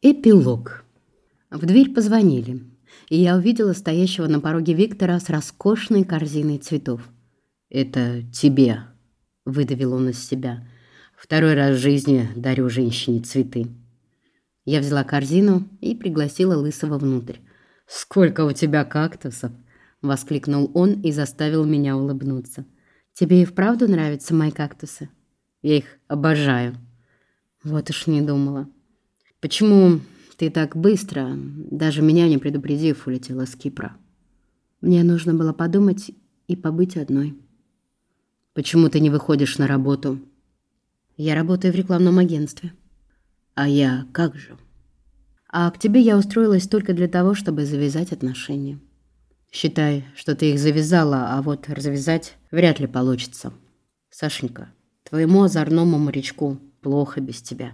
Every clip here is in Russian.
Эпилог. В дверь позвонили, и я увидела стоящего на пороге Виктора с роскошной корзиной цветов. «Это тебе», — выдавил он из себя. «Второй раз в жизни дарю женщине цветы». Я взяла корзину и пригласила Лысого внутрь. «Сколько у тебя кактусов!» — воскликнул он и заставил меня улыбнуться. «Тебе и вправду нравятся мои кактусы?» «Я их обожаю». Вот уж не думала. Почему ты так быстро, даже меня не предупредив, улетела с Кипра? Мне нужно было подумать и побыть одной. Почему ты не выходишь на работу? Я работаю в рекламном агентстве. А я как же? А к тебе я устроилась только для того, чтобы завязать отношения. Считай, что ты их завязала, а вот развязать вряд ли получится. Сашенька, твоему озорному морячку плохо без тебя.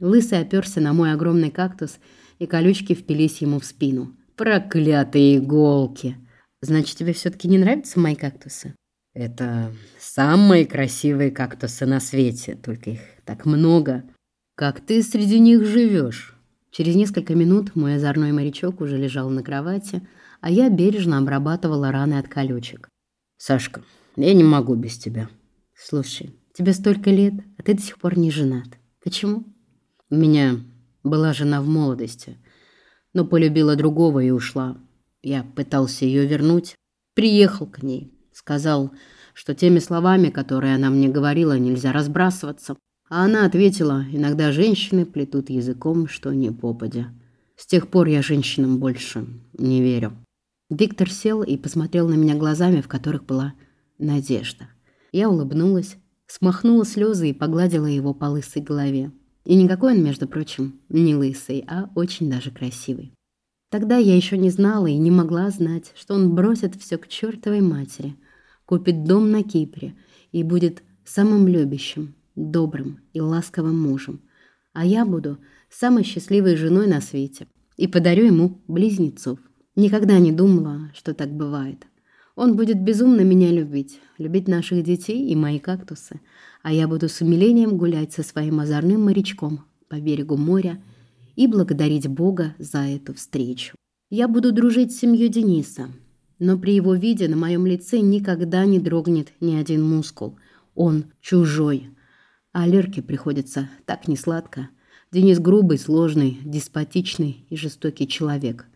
Лысый оперся на мой огромный кактус, и колючки впились ему в спину. «Проклятые иголки!» «Значит, тебе все-таки не нравятся мои кактусы?» «Это самые красивые кактусы на свете, только их так много. Как ты среди них живешь?» Через несколько минут мой озорной морячок уже лежал на кровати, а я бережно обрабатывала раны от колючек. «Сашка, я не могу без тебя». «Слушай, тебе столько лет, а ты до сих пор не женат. Почему?» У меня была жена в молодости, но полюбила другого и ушла. Я пытался ее вернуть, приехал к ней, сказал, что теми словами, которые она мне говорила, нельзя разбрасываться. А она ответила, иногда женщины плетут языком, что не попадя. С тех пор я женщинам больше не верю. Виктор сел и посмотрел на меня глазами, в которых была надежда. Я улыбнулась, смахнула слезы и погладила его по лысой голове. И никакой он, между прочим, не лысый, а очень даже красивый. Тогда я еще не знала и не могла знать, что он бросит все к чертовой матери, купит дом на Кипре и будет самым любящим, добрым и ласковым мужем. А я буду самой счастливой женой на свете и подарю ему близнецов. Никогда не думала, что так бывает. Он будет безумно меня любить, любить наших детей и мои кактусы, а я буду с умилением гулять со своим озорным морячком по берегу моря и благодарить Бога за эту встречу. Я буду дружить с семьей Дениса, но при его виде на моем лице никогда не дрогнет ни один мускул. Он чужой. А Лерке приходится так несладко. Денис грубый, сложный, деспотичный и жестокий человек.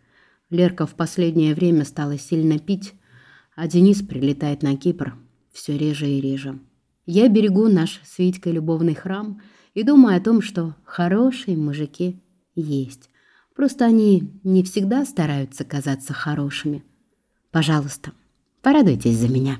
Лерка в последнее время стала сильно пить, а Денис прилетает на Кипр все реже и реже. Я берегу наш с Витькой любовный храм и думаю о том, что хорошие мужики есть. Просто они не всегда стараются казаться хорошими. Пожалуйста, порадуйтесь за меня.